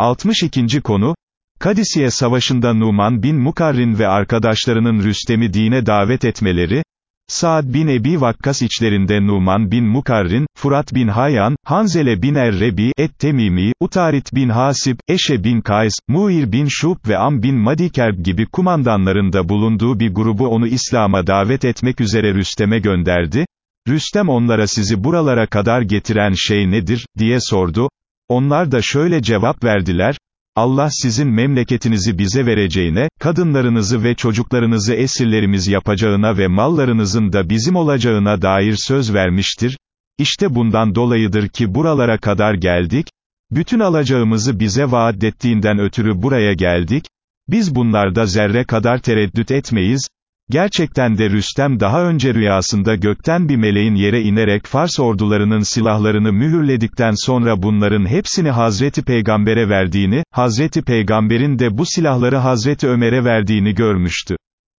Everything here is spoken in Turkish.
62. konu, Kadisiye Savaşı'nda Numan bin Mukarrin ve arkadaşlarının Rüstem'i dine davet etmeleri, Saad bin Ebi Vakkas içlerinde Numan bin Mukarrin, Furat bin Hayyan, Hanzele bin Errebi, Et-Temimi, Utarit bin Hasib, Eşe bin Kays, Muir bin Şub ve Am bin Madikerb gibi kumandanlarında bulunduğu bir grubu onu İslam'a davet etmek üzere Rüstem'e gönderdi. Rüstem onlara sizi buralara kadar getiren şey nedir, diye sordu. Onlar da şöyle cevap verdiler, Allah sizin memleketinizi bize vereceğine, kadınlarınızı ve çocuklarınızı esirlerimiz yapacağına ve mallarınızın da bizim olacağına dair söz vermiştir. İşte bundan dolayıdır ki buralara kadar geldik, bütün alacağımızı bize vaat ettiğinden ötürü buraya geldik, biz bunlarda zerre kadar tereddüt etmeyiz, Gerçekten de Rüstem daha önce rüyasında gökten bir meleğin yere inerek Fars ordularının silahlarını mühürledikten sonra bunların hepsini Hazreti Peygamber'e verdiğini, Hazreti Peygamber'in de bu silahları Hazreti Ömer'e verdiğini görmüştü.